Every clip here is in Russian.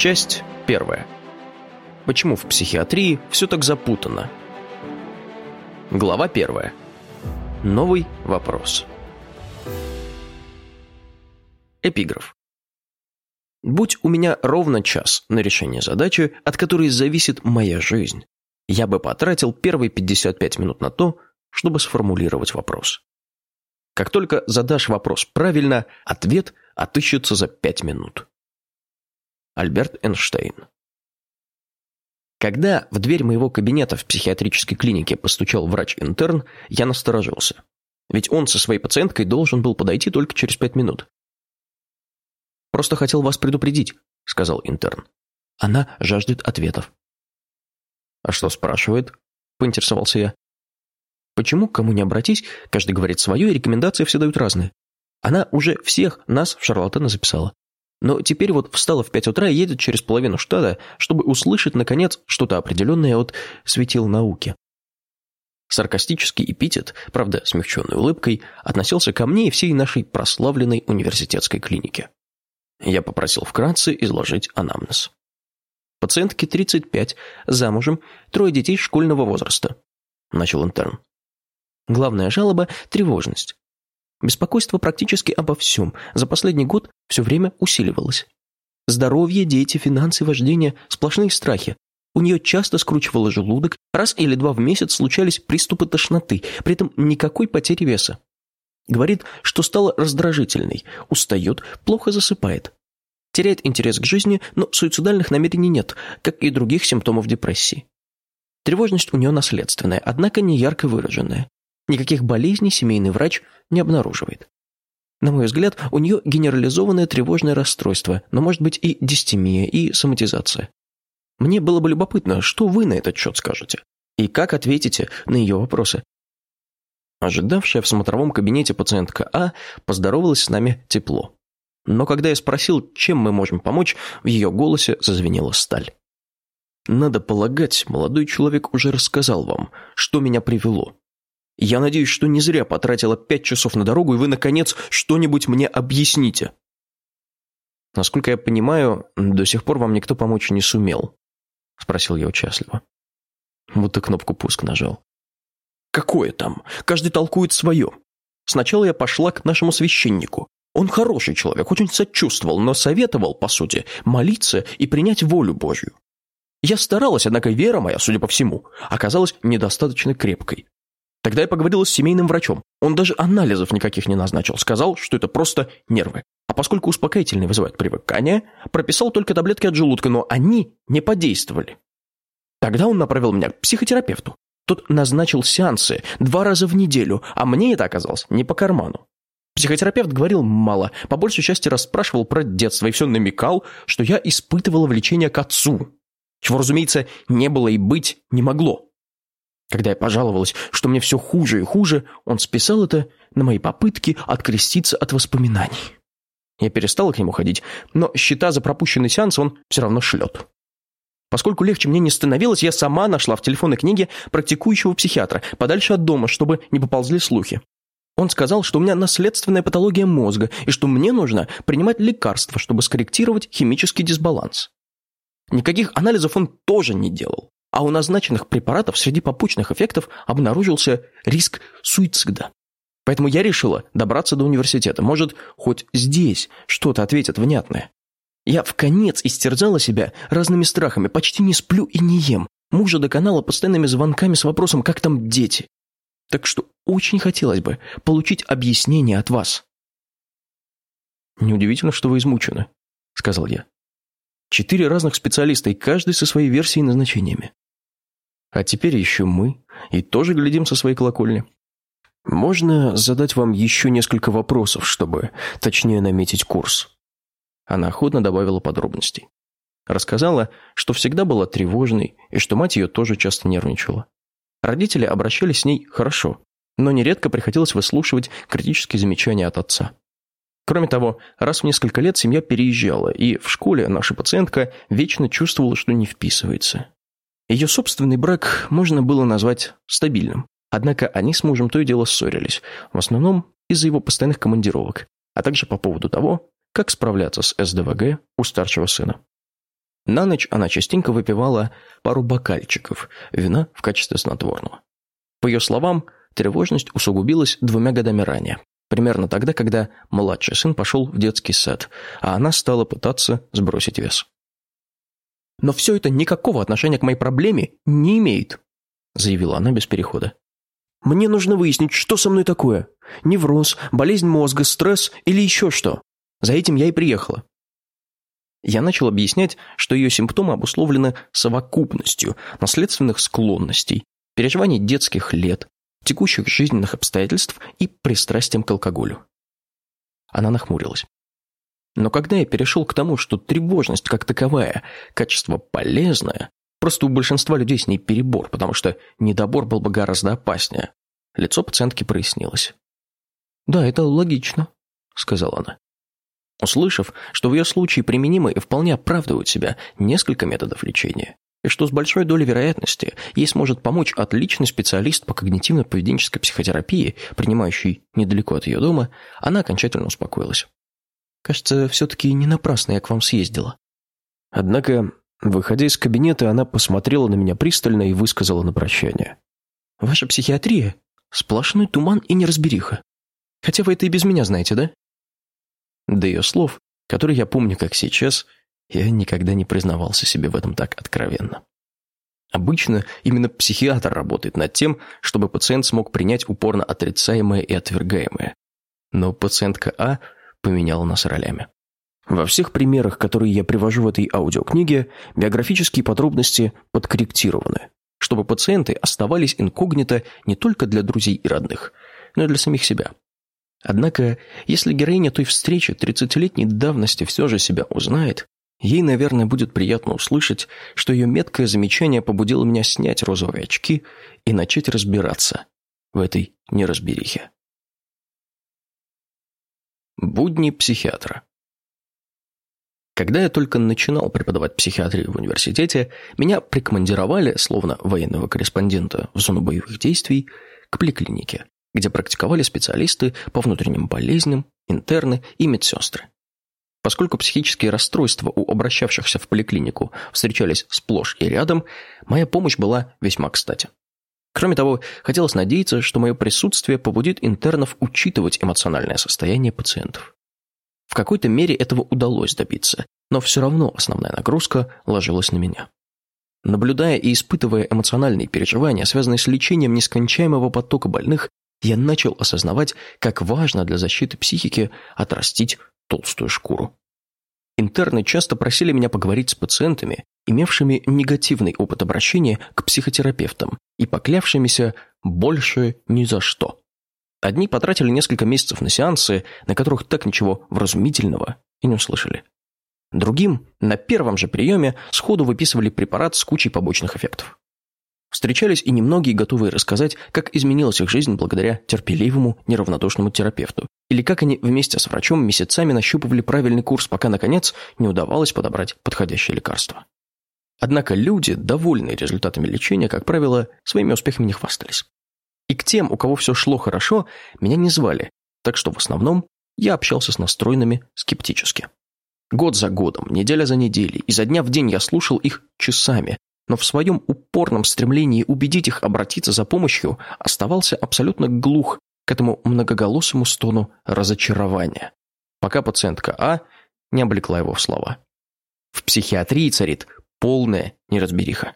Часть первая. Почему в психиатрии все так запутано? Глава первая. Новый вопрос. Эпиграф. Будь у меня ровно час на решение задачи, от которой зависит моя жизнь, я бы потратил первые 55 минут на то, чтобы сформулировать вопрос. Как только задашь вопрос правильно, ответ отыщется за 5 минут. Альберт Эйнштейн. Когда в дверь моего кабинета в психиатрической клинике постучал врач-интерн, я насторожился. Ведь он со своей пациенткой должен был подойти только через пять минут. «Просто хотел вас предупредить», — сказал интерн. «Она жаждет ответов». «А что спрашивает?» — поинтересовался я. «Почему, к кому не обратись, каждый говорит свое, и рекомендации все дают разные. Она уже всех нас в шарлатана записала. Но теперь вот встала в пять утра и едет через половину штата, чтобы услышать, наконец, что-то определенное от светил науки. Саркастический эпитет, правда, смягченной улыбкой, относился ко мне и всей нашей прославленной университетской клинике. Я попросил вкратце изложить анамнез. Пациентке 35, замужем, трое детей школьного возраста. Начал интерн. Главная жалоба – тревожность. Беспокойство практически обо всем за последний год все время усиливалось. Здоровье, дети, финансы, вождение – сплошные страхи. У нее часто скручивало желудок, раз или два в месяц случались приступы тошноты, при этом никакой потери веса. Говорит, что стала раздражительной, устает, плохо засыпает. Теряет интерес к жизни, но суицидальных намерений нет, как и других симптомов депрессии. Тревожность у нее наследственная, однако не ярко выраженная. Никаких болезней семейный врач не обнаруживает. На мой взгляд, у нее генерализованное тревожное расстройство, но может быть и дистемия, и соматизация. Мне было бы любопытно, что вы на этот счет скажете, и как ответите на ее вопросы. Ожидавшая в смотровом кабинете пациентка А поздоровалась с нами тепло. Но когда я спросил, чем мы можем помочь, в ее голосе зазвенела сталь. «Надо полагать, молодой человек уже рассказал вам, что меня привело. Я надеюсь, что не зря потратила пять часов на дорогу, и вы, наконец, что-нибудь мне объясните. Насколько я понимаю, до сих пор вам никто помочь не сумел, спросил я участливо. И кнопку пуск нажал. Какое там? Каждый толкует свое. Сначала я пошла к нашему священнику. Он хороший человек, очень сочувствовал, но советовал, по сути, молиться и принять волю Божью. Я старалась, однако вера моя, судя по всему, оказалась недостаточно крепкой. Тогда я поговорила с семейным врачом. Он даже анализов никаких не назначил. Сказал, что это просто нервы. А поскольку успокоительные вызывают привыкание, прописал только таблетки от желудка, но они не подействовали. Тогда он направил меня к психотерапевту. Тот назначил сеансы два раза в неделю, а мне это оказалось не по карману. Психотерапевт говорил мало, по большей части расспрашивал про детство и все намекал, что я испытывала влечение к отцу. Чего, разумеется, не было и быть не могло. Когда я пожаловалась, что мне все хуже и хуже, он списал это на мои попытки откреститься от воспоминаний. Я перестала к нему ходить, но счета за пропущенный сеанс он все равно шлет. Поскольку легче мне не становилось, я сама нашла в телефонной книге практикующего психиатра, подальше от дома, чтобы не поползли слухи. Он сказал, что у меня наследственная патология мозга и что мне нужно принимать лекарства, чтобы скорректировать химический дисбаланс. Никаких анализов он тоже не делал. А у назначенных препаратов среди попутных эффектов обнаружился риск суицида. Поэтому я решила добраться до университета. Может, хоть здесь что-то ответят внятное. Я в конец истерзала себя разными страхами, почти не сплю и не ем. Мужа до канала постоянными звонками с вопросом, как там дети. Так что очень хотелось бы получить объяснение от вас. «Неудивительно, что вы измучены», — сказал я. «Четыре разных специалиста, и каждый со своей версией и назначениями. А теперь еще мы, и тоже глядим со своей колокольни. Можно задать вам еще несколько вопросов, чтобы точнее наметить курс?» Она охотно добавила подробностей. Рассказала, что всегда была тревожной и что мать ее тоже часто нервничала. Родители обращались с ней хорошо, но нередко приходилось выслушивать критические замечания от отца. Кроме того, раз в несколько лет семья переезжала, и в школе наша пациентка вечно чувствовала, что не вписывается. Ее собственный брак можно было назвать стабильным. Однако они с мужем то и дело ссорились, в основном из-за его постоянных командировок, а также по поводу того, как справляться с СДВГ у старшего сына. На ночь она частенько выпивала пару бокальчиков вина в качестве снотворного. По ее словам, тревожность усугубилась двумя годами ранее. Примерно тогда, когда младший сын пошел в детский сад, а она стала пытаться сбросить вес. «Но все это никакого отношения к моей проблеме не имеет», заявила она без перехода. «Мне нужно выяснить, что со мной такое. Невроз, болезнь мозга, стресс или еще что. За этим я и приехала». Я начал объяснять, что ее симптомы обусловлены совокупностью наследственных склонностей, переживаний детских лет, текущих жизненных обстоятельств и пристрастием к алкоголю. Она нахмурилась. Но когда я перешел к тому, что тревожность как таковая, качество полезное, просто у большинства людей с ней перебор, потому что недобор был бы гораздо опаснее, лицо пациентки прояснилось. «Да, это логично», — сказала она. Услышав, что в ее случае применимы и вполне оправдывают себя несколько методов лечения, и что с большой долей вероятности ей сможет помочь отличный специалист по когнитивно-поведенческой психотерапии, принимающий недалеко от ее дома, она окончательно успокоилась. «Кажется, все-таки не напрасно я к вам съездила». Однако, выходя из кабинета, она посмотрела на меня пристально и высказала на прощание. «Ваша психиатрия – сплошной туман и неразбериха. Хотя вы это и без меня знаете, да?» До ее слов, которые я помню как сейчас – я никогда не признавался себе в этом так откровенно. Обычно именно психиатр работает над тем, чтобы пациент смог принять упорно отрицаемое и отвергаемое. Но пациентка А поменяла нас ролями. Во всех примерах, которые я привожу в этой аудиокниге, биографические подробности подкорректированы, чтобы пациенты оставались инкогнито не только для друзей и родных, но и для самих себя. Однако, если героиня той встречи 30-летней давности все же себя узнает, Ей, наверное, будет приятно услышать, что ее меткое замечание побудило меня снять розовые очки и начать разбираться в этой неразберихе. Будни психиатра Когда я только начинал преподавать психиатрию в университете, меня прикомандировали, словно военного корреспондента в зону боевых действий, к поликлинике, где практиковали специалисты по внутренним болезням, интерны и медсестры. Поскольку психические расстройства у обращавшихся в поликлинику встречались сплошь и рядом, моя помощь была весьма кстати. Кроме того, хотелось надеяться, что мое присутствие побудит интернов учитывать эмоциональное состояние пациентов. В какой-то мере этого удалось добиться, но все равно основная нагрузка ложилась на меня. Наблюдая и испытывая эмоциональные переживания, связанные с лечением нескончаемого потока больных, я начал осознавать, как важно для защиты психики отрастить толстую шкуру. Интерны часто просили меня поговорить с пациентами, имевшими негативный опыт обращения к психотерапевтам и поклявшимися больше ни за что. Одни потратили несколько месяцев на сеансы, на которых так ничего вразумительного и не услышали. Другим на первом же приеме сходу выписывали препарат с кучей побочных эффектов. Встречались и немногие, готовые рассказать, как изменилась их жизнь благодаря терпеливому, неравнодушному терапевту, или как они вместе с врачом месяцами нащупывали правильный курс, пока, наконец, не удавалось подобрать подходящее лекарство. Однако люди, довольные результатами лечения, как правило, своими успехами не хвастались. И к тем, у кого все шло хорошо, меня не звали, так что в основном я общался с настроенными скептически. Год за годом, неделя за неделей, изо дня в день я слушал их часами, но в своем упорном стремлении убедить их обратиться за помощью оставался абсолютно глух к этому многоголосому стону разочарования, пока пациентка А не облекла его в слова. В психиатрии царит полная неразбериха.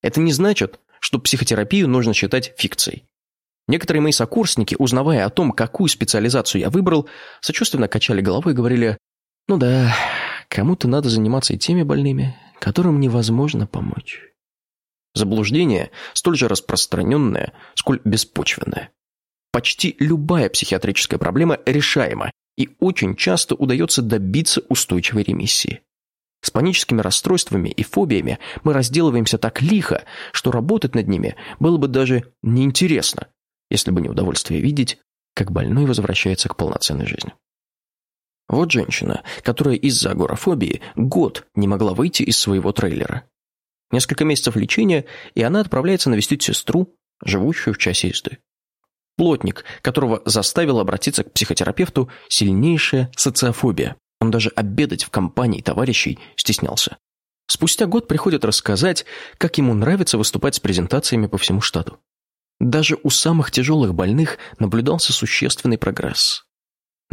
Это не значит, что психотерапию нужно считать фикцией. Некоторые мои сокурсники, узнавая о том, какую специализацию я выбрал, сочувственно качали головой и говорили, ну да, кому-то надо заниматься и теми больными, которым невозможно помочь. Заблуждение столь же распространенное, сколь беспочвенное. Почти любая психиатрическая проблема решаема, и очень часто удается добиться устойчивой ремиссии. С паническими расстройствами и фобиями мы разделываемся так лихо, что работать над ними было бы даже неинтересно, если бы не удовольствие видеть, как больной возвращается к полноценной жизни. Вот женщина, которая из-за агорафобии год не могла выйти из своего трейлера. Несколько месяцев лечения, и она отправляется навестить сестру, живущую в часе езды. Плотник, которого заставил обратиться к психотерапевту сильнейшая социофобия, Он даже обедать в компании товарищей стеснялся. Спустя год приходит рассказать, как ему нравится выступать с презентациями по всему штату. Даже у самых тяжелых больных наблюдался существенный прогресс.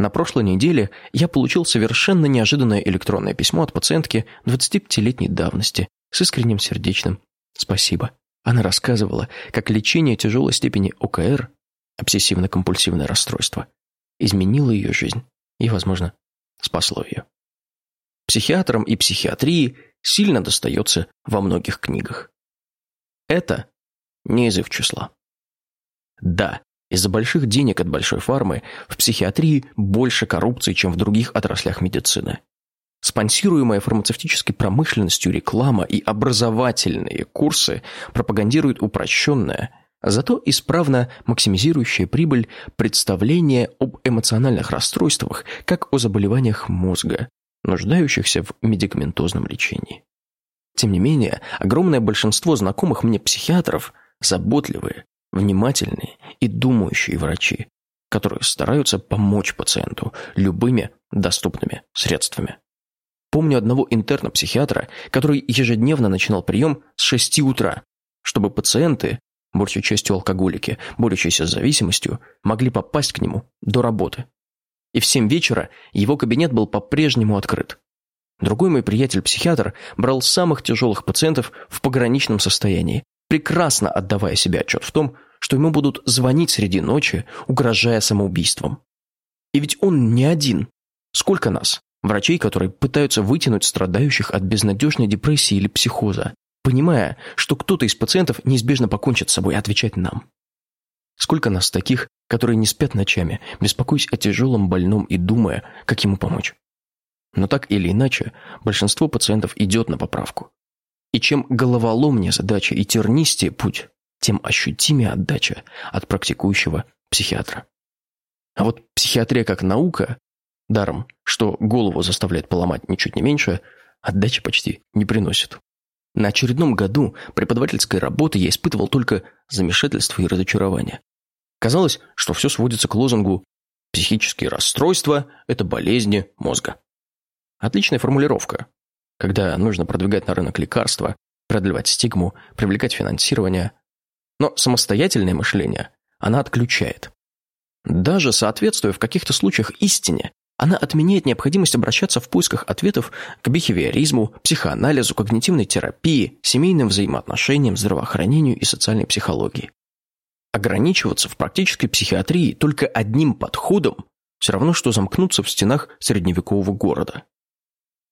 На прошлой неделе я получил совершенно неожиданное электронное письмо от пациентки 25-летней давности с искренним сердечным «Спасибо». Она рассказывала, как лечение тяжелой степени ОКР, обсессивно-компульсивное расстройство, изменило ее жизнь и, возможно, спасло ее. Психиатрам и психиатрии сильно достается во многих книгах. Это не из их числа. Да, из-за больших денег от большой фармы в психиатрии больше коррупции, чем в других отраслях медицины. Спонсируемая фармацевтической промышленностью реклама и образовательные курсы пропагандируют упрощенное, зато исправно максимизирующее прибыль представление об эмоциональных расстройствах как о заболеваниях мозга, нуждающихся в медикаментозном лечении. Тем не менее, огромное большинство знакомых мне психиатров заботливые, внимательные и думающие врачи, которые стараются помочь пациенту любыми доступными средствами. Помню одного интерна-психиатра, который ежедневно начинал прием с 6 утра, чтобы пациенты, большей частью алкоголики, борющиеся с зависимостью, могли попасть к нему до работы. И в 7 вечера его кабинет был по-прежнему открыт. Другой мой приятель-психиатр брал самых тяжелых пациентов в пограничном состоянии, прекрасно отдавая себе отчет в том, что ему будут звонить среди ночи, угрожая самоубийством. И ведь он не один. Сколько нас, врачей, которые пытаются вытянуть страдающих от безнадежной депрессии или психоза, понимая, что кто-то из пациентов неизбежно покончит с собой, отвечать нам. Сколько нас таких, которые не спят ночами, беспокоясь о тяжелом больном и думая, как ему помочь. Но так или иначе, большинство пациентов идет на поправку. И чем головоломнее задача и тернистее путь, тем ощутимее отдача от практикующего психиатра. А вот психиатрия как наука, даром, что голову заставляет поломать ничуть не меньше, отдачи почти не приносит. На очередном году преподавательской работы я испытывал только замешательство и разочарование. Казалось, что все сводится к лозунгу «психические расстройства – это болезни мозга». Отличная формулировка, когда нужно продвигать на рынок лекарства, продлевать стигму, привлекать финансирование. Но самостоятельное мышление она отключает. Даже соответствуя в каких-то случаях истине, она отменяет необходимость обращаться в поисках ответов к бихевиоризму, психоанализу, когнитивной терапии, семейным взаимоотношениям, здравоохранению и социальной психологии. Ограничиваться в практической психиатрии только одним подходом все равно, что замкнуться в стенах средневекового города.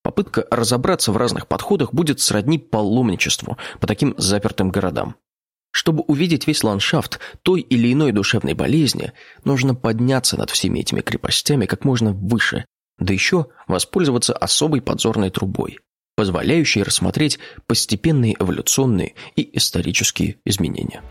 Попытка разобраться в разных подходах будет сродни паломничеству по таким запертым городам. Чтобы увидеть весь ландшафт той или иной душевной болезни, нужно подняться над всеми этими крепостями как можно выше, да еще воспользоваться особой подзорной трубой, позволяющей рассмотреть постепенные эволюционные и исторические изменения.